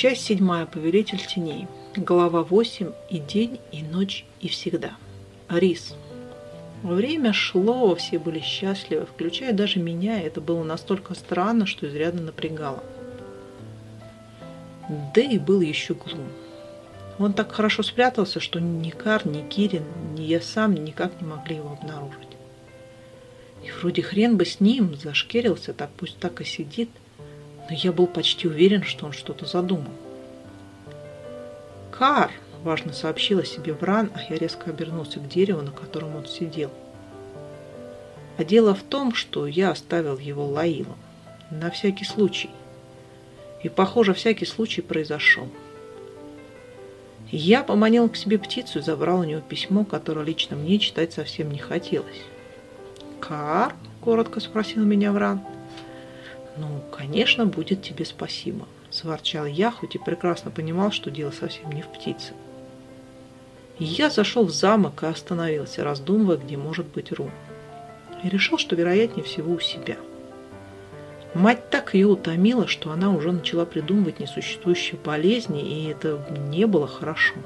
Часть седьмая. Повелитель теней. Глава 8. И день, и ночь, и всегда. Рис. Время шло, все были счастливы, включая даже меня, это было настолько странно, что изрядно напрягало. Да и был еще глум. Он так хорошо спрятался, что ни Кар, ни Кирин, ни я сам никак не могли его обнаружить. И вроде хрен бы с ним, зашкерился, так пусть так и сидит – но я был почти уверен, что он что-то задумал. «Кар!» – важно сообщила себе Вран, а я резко обернулся к дереву, на котором он сидел. А дело в том, что я оставил его Лаилом. На всякий случай. И, похоже, всякий случай произошел. Я поманил к себе птицу и забрал у него письмо, которое лично мне читать совсем не хотелось. «Кар?» – коротко спросил меня Вран. – «Ну, конечно, будет тебе спасибо», – сворчал я, хоть и прекрасно понимал, что дело совсем не в птице. Я зашел в замок и остановился, раздумывая, где может быть Ру. И решил, что вероятнее всего у себя. Мать так ее утомила, что она уже начала придумывать несуществующие болезни, и это не было хорошо.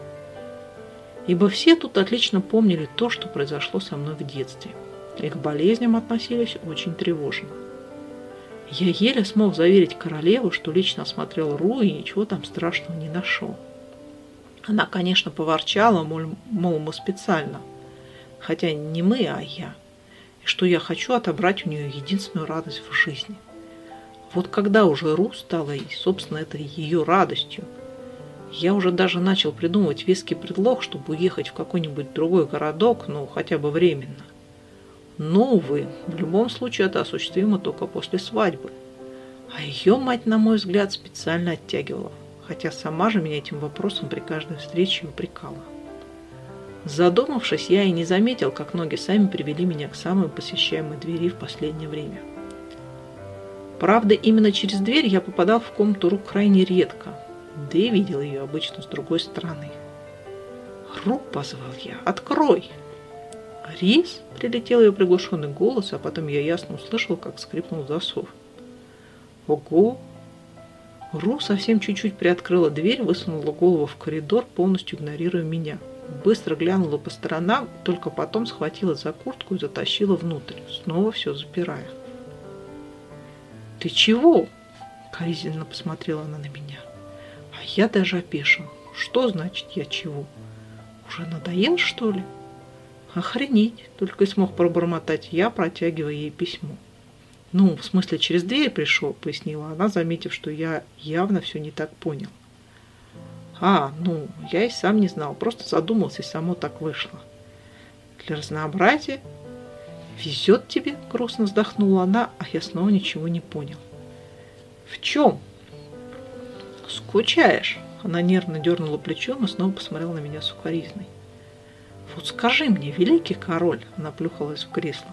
Ибо все тут отлично помнили то, что произошло со мной в детстве. И к болезням относились очень тревожно. Я еле смог заверить королеву, что лично осмотрел Ру и ничего там страшного не нашел. Она, конечно, поворчала, мол, мол, мы специально. Хотя не мы, а я. И что я хочу отобрать у нее единственную радость в жизни. Вот когда уже Ру стала, и, собственно, это ее радостью, я уже даже начал придумывать веский предлог, чтобы уехать в какой-нибудь другой городок, ну, хотя бы временно. Но, увы, в любом случае это осуществимо только после свадьбы. А ее мать, на мой взгляд, специально оттягивала, хотя сама же меня этим вопросом при каждой встрече упрекала. Задумавшись, я и не заметил, как ноги сами привели меня к самой посещаемой двери в последнее время. Правда, именно через дверь я попадал в комнату рук крайне редко, да и видел ее обычно с другой стороны. «Рук!» – позвал я. «Открой!» «Рис?» – прилетел ее приглушенный голос, а потом я ясно услышал, как скрипнул засов. «Ого!» Ру совсем чуть-чуть приоткрыла дверь, высунула голову в коридор, полностью игнорируя меня. Быстро глянула по сторонам, только потом схватила за куртку и затащила внутрь, снова все запирая. «Ты чего?» – коризненно посмотрела она на меня. А я даже опешил. «Что значит я чего? Уже надоел, что ли?» Охренеть, только и смог пробормотать я, протягивая ей письмо. Ну, в смысле, через дверь пришел, пояснила она, заметив, что я явно все не так понял. А, ну, я и сам не знал, просто задумался, и само так вышло. Для разнообразия «Везет тебе?» – грустно вздохнула она, а я снова ничего не понял. «В чем?» «Скучаешь?» Она нервно дернула плечом и снова посмотрела на меня сухаризной. Вот скажи мне, великий король, она плюхалась в кресло,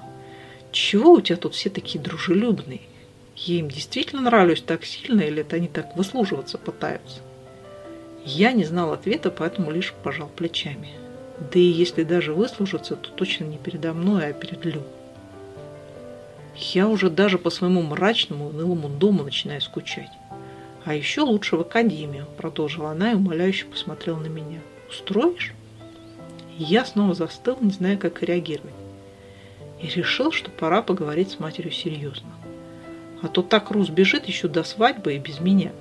чего у тебя тут все такие дружелюбные? Я им действительно нравлюсь так сильно, или это они так выслуживаться пытаются? Я не знал ответа, поэтому лишь пожал плечами. Да и если даже выслужиться, то точно не передо мной, а перед Лю. Я уже даже по своему мрачному, унылому дому начинаю скучать. А еще лучше в академию, продолжила она и умоляюще посмотрела на меня. Устроишь? Я снова застыл, не зная, как реагировать. И решил, что пора поговорить с матерью серьезно. А то так Рус бежит еще до свадьбы и без меня.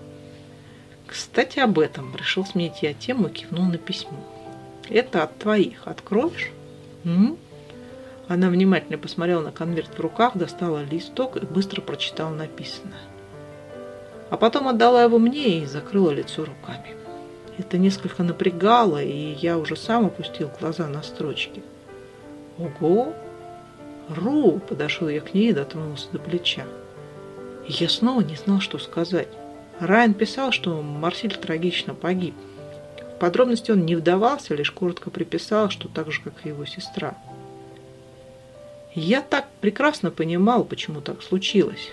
Кстати, об этом. Решил сменить я тему и кивнул на письмо. Это от твоих. Откроешь? М? Она внимательно посмотрела на конверт в руках, достала листок и быстро прочитала написанное. А потом отдала его мне и закрыла лицо руками. Это несколько напрягало, и я уже сам опустил глаза на строчки. «Ого! Ру!» – подошел я к ней и дотронулся до плеча. И я снова не знал, что сказать. Райан писал, что Марсель трагично погиб. В подробности он не вдавался, лишь коротко приписал, что так же, как и его сестра. Я так прекрасно понимал, почему так случилось.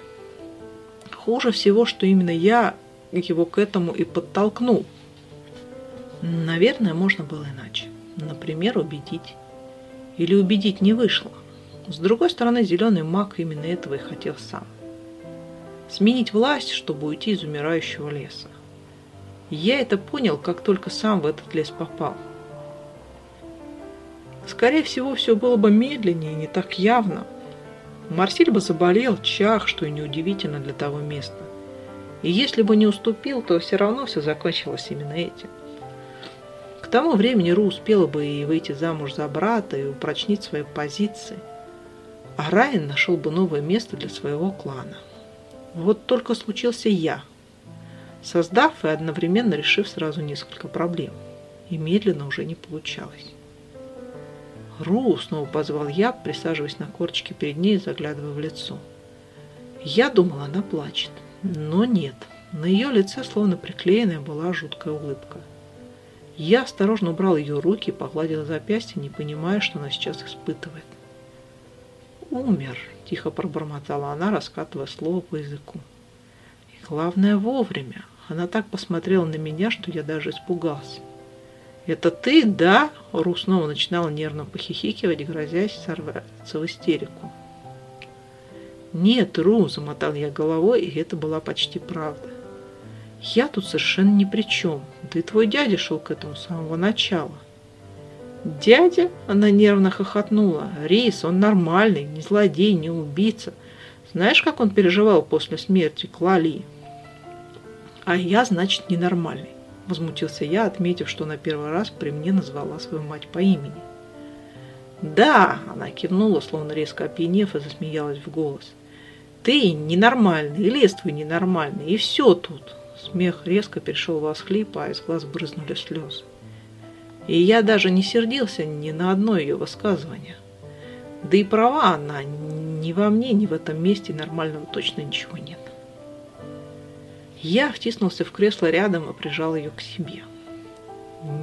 Хуже всего, что именно я его к этому и подтолкнул. Наверное, можно было иначе. Например, убедить. Или убедить не вышло. С другой стороны, зеленый маг именно этого и хотел сам. Сменить власть, чтобы уйти из умирающего леса. Я это понял, как только сам в этот лес попал. Скорее всего, все было бы медленнее и не так явно. Марсиль бы заболел, чах, что и неудивительно для того места. И если бы не уступил, то все равно все закончилось именно этим. К тому времени Ру успела бы и выйти замуж за брата, и упрочнить свои позиции. А Райан нашел бы новое место для своего клана. Вот только случился я, создав и одновременно решив сразу несколько проблем. И медленно уже не получалось. «Ру!» — снова позвал я, присаживаясь на корчике перед ней и заглядывая в лицо. Я думала, она плачет. Но нет. На ее лице словно приклеенная была жуткая улыбка. Я осторожно убрал ее руки погладил запястье, не понимая, что она сейчас испытывает. «Умер», – тихо пробормотала она, раскатывая слово по языку. «И главное, вовремя. Она так посмотрела на меня, что я даже испугался». «Это ты, да?» – Ру снова начинала нервно похихикивать, грозясь сорваться в истерику. «Нет, Ру», – замотал я головой, и это была почти правда. Я тут совершенно ни при чем. Да и твой дядя шел к этому с самого начала. Дядя? Она нервно хохотнула. Рис, он нормальный, не злодей, не убийца. Знаешь, как он переживал после смерти Клали? А я, значит, ненормальный. Возмутился я, отметив, что на первый раз при мне назвала свою мать по имени. «Да!» – она кивнула, словно резко опьянев, и засмеялась в голос. «Ты ненормальный, и лес твой ненормальный, и все тут. Смех резко перешел в всхлип, а из глаз брызнули слезы. И я даже не сердился ни на одно ее высказывание. Да и права она, ни во мне, ни в этом месте нормального точно ничего нет. Я втиснулся в кресло рядом и прижал ее к себе.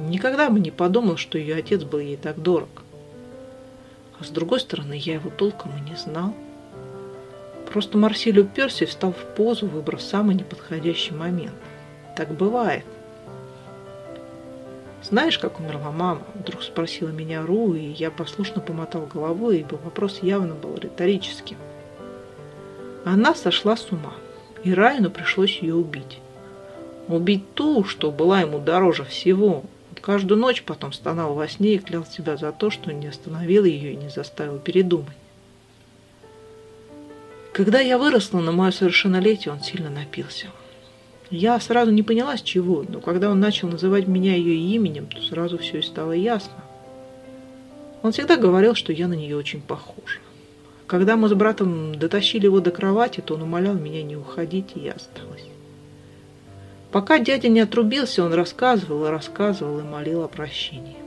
Никогда бы не подумал, что ее отец был ей так дорог. А с другой стороны, я его толком и не знал. Просто Марсель уперся и встал в позу, выбрав самый неподходящий момент. Так бывает. «Знаешь, как умерла мама?» Вдруг спросила меня Ру, и я послушно помотал головой, ибо вопрос явно был риторическим. Она сошла с ума, и Райну пришлось ее убить. Убить ту, что была ему дороже всего. Каждую ночь потом стонал во сне и клял себя за то, что не остановил ее и не заставил передумать. Когда я выросла на мое совершеннолетие, он сильно напился. Я сразу не поняла, с чего, но когда он начал называть меня ее именем, то сразу все и стало ясно. Он всегда говорил, что я на нее очень похожа. Когда мы с братом дотащили его до кровати, то он умолял меня не уходить, и я осталась. Пока дядя не отрубился, он рассказывал и рассказывал и молил о прощении.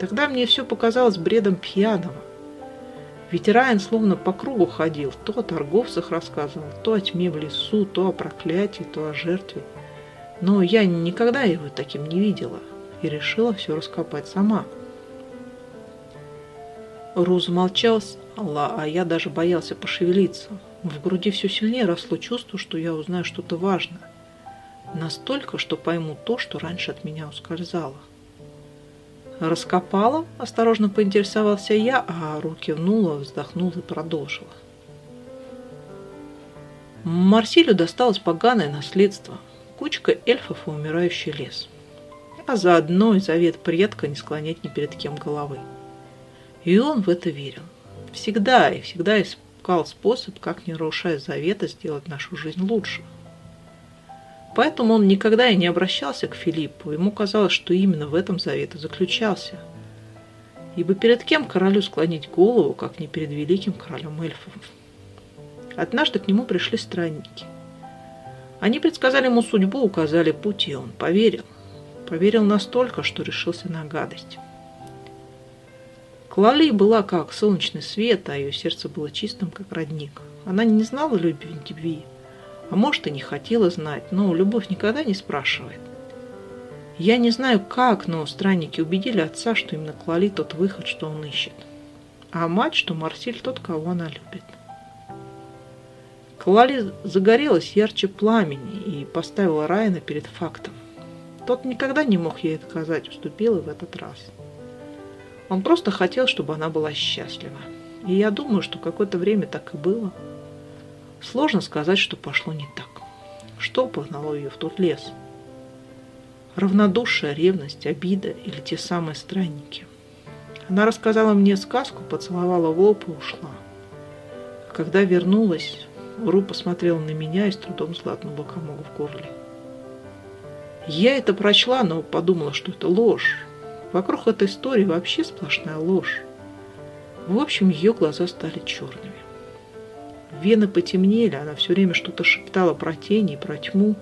Тогда мне все показалось бредом пьяного. Ведь Райан словно по кругу ходил, то о торговцах рассказывал, то о тьме в лесу, то о проклятии, то о жертве. Но я никогда его таким не видела и решила все раскопать сама. Ру замолчал, а я даже боялся пошевелиться. В груди все сильнее росло чувство, что я узнаю что-то важное. Настолько, что пойму то, что раньше от меня ускользало. «Раскопала?» – осторожно поинтересовался я, а руки кивнула, вздохнула и продолжила. Марсилю досталось поганое наследство, кучка эльфов и умирающий лес. А заодно и завет предка не склонять ни перед кем головы. И он в это верил. Всегда и всегда искал способ, как не нарушая завета, сделать нашу жизнь лучше. Поэтому он никогда и не обращался к Филиппу. Ему казалось, что именно в этом завет и заключался. Ибо перед кем королю склонить голову, как не перед великим королем эльфов? Однажды к нему пришли странники. Они предсказали ему судьбу, указали путь, и он поверил. Поверил настолько, что решился на гадость. Клали была как солнечный свет, а ее сердце было чистым, как родник. Она не знала любви, а может и не хотела знать, но любовь никогда не спрашивает. Я не знаю как, но странники убедили отца, что именно Клали тот выход, что он ищет. А мать, что Марсель тот, кого она любит. Клали загорелась ярче пламени и поставила Райана перед фактом. Тот никогда не мог ей отказать, уступил и в этот раз. Он просто хотел, чтобы она была счастлива. И я думаю, что какое-то время так и было. Сложно сказать, что пошло не так. Что погнало ее в тот лес? Равнодушие, ревность, обида или те самые странники. Она рассказала мне сказку, поцеловала в лоб и ушла. А когда вернулась, Ру посмотрела на меня и с трудом сглотнула комок в горле. Я это прочла, но подумала, что это ложь. Вокруг этой истории вообще сплошная ложь. В общем, ее глаза стали черными. Вены потемнели, она все время что-то шептала про тени про тьму,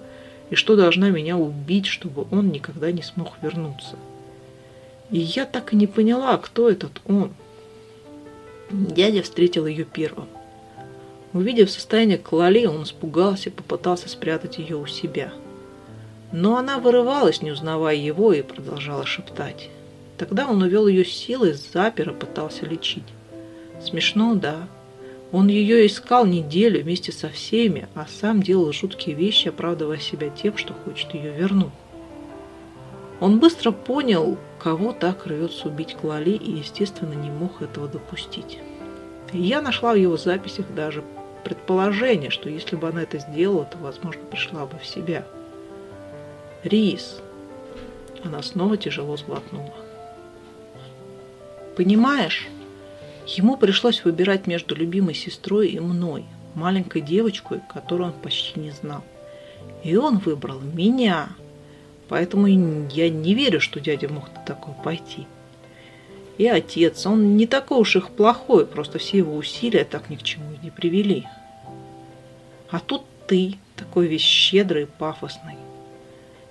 и что должна меня убить, чтобы он никогда не смог вернуться. И я так и не поняла, кто этот он. Дядя встретил ее первым. Увидев состояние Клали, он испугался и попытался спрятать ее у себя. Но она вырывалась, не узнавая его, и продолжала шептать. Тогда он увел ее силой, запер и пытался лечить. Смешно, да. Он ее искал неделю вместе со всеми, а сам делал жуткие вещи, оправдывая себя тем, что хочет ее вернуть. Он быстро понял, кого так рвется убить Клали, и, естественно, не мог этого допустить. Я нашла в его записях даже предположение, что если бы она это сделала, то, возможно, пришла бы в себя. Рис. Она снова тяжело сглотнула. Понимаешь, ему пришлось выбирать между любимой сестрой и мной, маленькой девочкой, которую он почти не знал. И он выбрал меня. Поэтому я не верю, что дядя мог на такое пойти. И отец, он не такой уж их плохой, просто все его усилия так ни к чему не привели. А тут ты, такой весь щедрый и пафосный.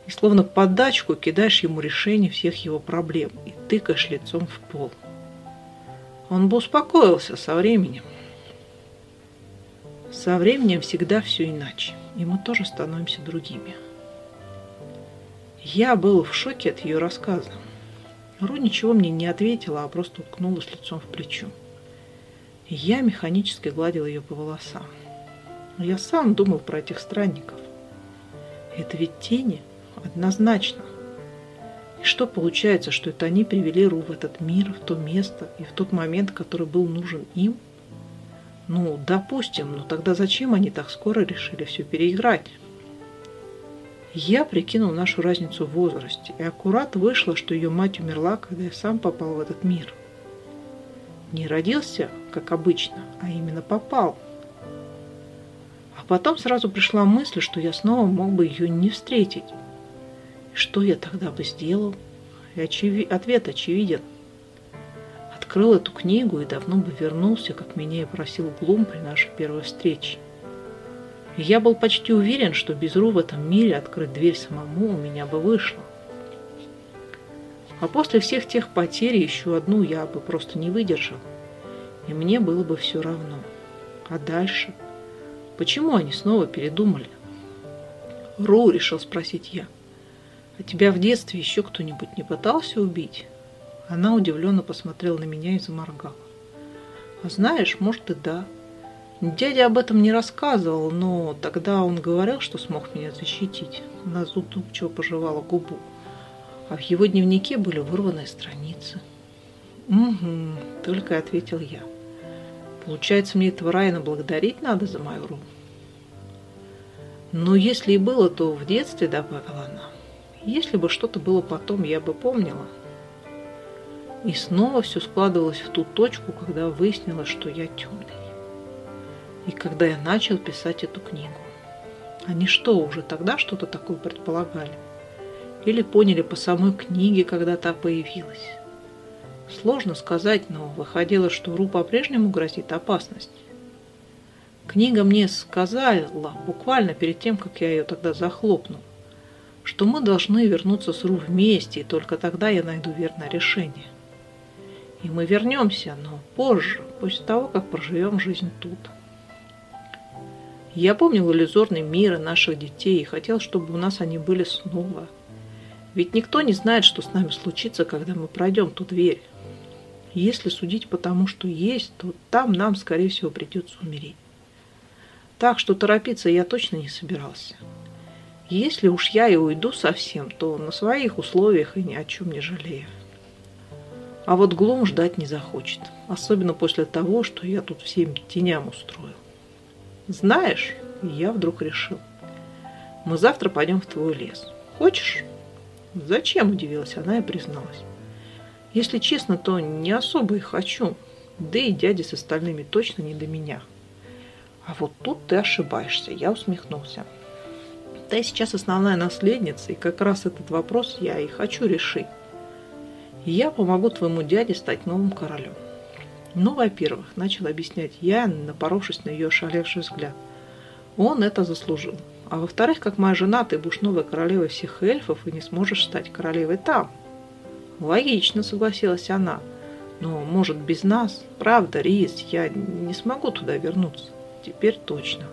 И словно подачку кидаешь ему решение всех его проблем и тыкаешь лицом в пол. Он бы успокоился со временем. Со временем всегда все иначе, и мы тоже становимся другими. Я был в шоке от ее рассказа. Ру ничего мне не ответила, а просто уткнулась лицом в плечо. Я механически гладил ее по волосам. Я сам думал про этих странников. Это ведь тени, однозначно. Что получается, что это они привели Ру в этот мир, в то место и в тот момент, который был нужен им? Ну, допустим, но тогда зачем они так скоро решили все переиграть? Я прикинул нашу разницу в возрасте, и аккурат вышло, что ее мать умерла, когда я сам попал в этот мир. Не родился, как обычно, а именно попал – потом сразу пришла мысль, что я снова мог бы ее не встретить. Что я тогда бы сделал? И очеви... ответ очевиден. Открыл эту книгу и давно бы вернулся, как меня и просил Глум при нашей первой встрече. И я был почти уверен, что без Ру в этом мире открыть дверь самому у меня бы вышло. А после всех тех потерь еще одну я бы просто не выдержал. И мне было бы все равно. А дальше – Почему они снова передумали? Ру, решил спросить я. А тебя в детстве еще кто-нибудь не пытался убить? Она удивленно посмотрела на меня и заморгала. А знаешь, может и да. Дядя об этом не рассказывал, но тогда он говорил, что смог меня защитить. Она задумчиво пожевала губу. А в его дневнике были вырванные страницы. «Угу», — только ответил я. Получается, мне этого Райана благодарить надо за мою руку? Но если и было, то в детстве, добавила она. Если бы что-то было потом, я бы помнила. И снова все складывалось в ту точку, когда выяснилось, что я темный. И когда я начал писать эту книгу. Они что, уже тогда что-то такое предполагали? Или поняли по самой книге, когда та появилась? Сложно сказать, но выходило, что Ру по-прежнему грозит опасность. Книга мне сказала, буквально перед тем, как я ее тогда захлопнул, что мы должны вернуться с Ру вместе, и только тогда я найду верное решение. И мы вернемся, но позже, после того, как проживем жизнь тут. Я помнил иллюзорный мир и наших детей и хотел, чтобы у нас они были снова. Ведь никто не знает, что с нами случится, когда мы пройдем ту дверь. Если судить по тому, что есть, то там нам, скорее всего, придется умереть. Так что торопиться я точно не собирался. Если уж я и уйду совсем, то на своих условиях и ни о чем не жалею. А вот Глум ждать не захочет, особенно после того, что я тут всем теням устрою. Знаешь, я вдруг решил, мы завтра пойдем в твой лес. Хочешь? Зачем, удивилась она и призналась. Если честно, то не особо и хочу. Да и дяди с остальными точно не до меня. А вот тут ты ошибаешься, я усмехнулся. Ты сейчас основная наследница, и как раз этот вопрос я и хочу решить. Я помогу твоему дяде стать новым королем. Ну, во-первых, начал объяснять я, напоровшись на ее шалевший взгляд. Он это заслужил. А во-вторых, как моя жена, ты будешь новой королевой всех эльфов и не сможешь стать королевой там. Логично, согласилась она. Но, может, без нас? Правда, Рис, я не смогу туда вернуться. Теперь точно.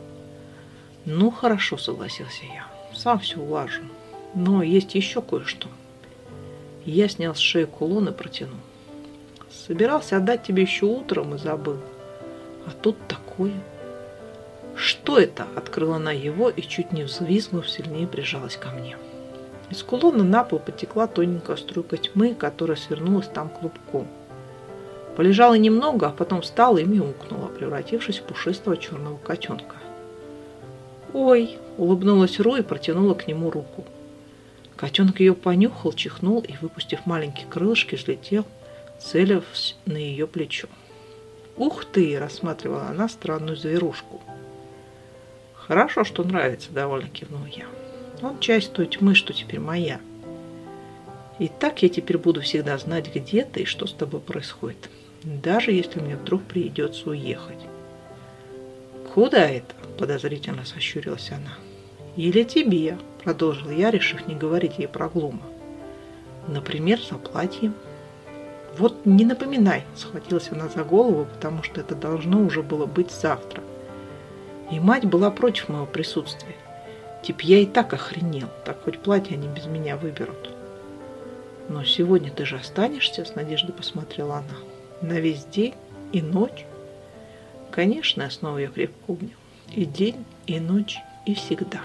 Ну, хорошо, согласился я. Сам все улажу. Но есть еще кое-что. Я снял с шеи кулон и протянул. Собирался отдать тебе еще утром и забыл. А тут такое. Что это? Открыла она его и, чуть не взвизгнув, сильнее прижалась ко мне. Из кулона на пол потекла тоненькая струйка тьмы, которая свернулась там клубком. Полежала немного, а потом встала и мяукнула, превратившись в пушистого черного котенка. «Ой!» – улыбнулась Ру и протянула к нему руку. Котенок ее понюхал, чихнул и, выпустив маленькие крылышки, взлетел целясь на ее плечо. «Ух ты!» – рассматривала она странную зверушку. «Хорошо, что нравится», – довольно кивнул я. «Он часть той тьмы, что теперь моя. И так я теперь буду всегда знать, где ты и что с тобой происходит, даже если мне вдруг придется уехать». «Куда это?» – подозрительно сощурилась она. «Или тебе?» – продолжил я, решив не говорить ей про Глума. «Например, за платьем». «Вот не напоминай!» – схватилась она за голову, потому что это должно уже было быть завтра. И мать была против моего присутствия. Тип, я и так охренел, так хоть платье они без меня выберут. Но сегодня ты же останешься, с надеждой посмотрела она. На весь день и ночь. Конечно, я снова ее крепко обнял. И день, и ночь, и всегда.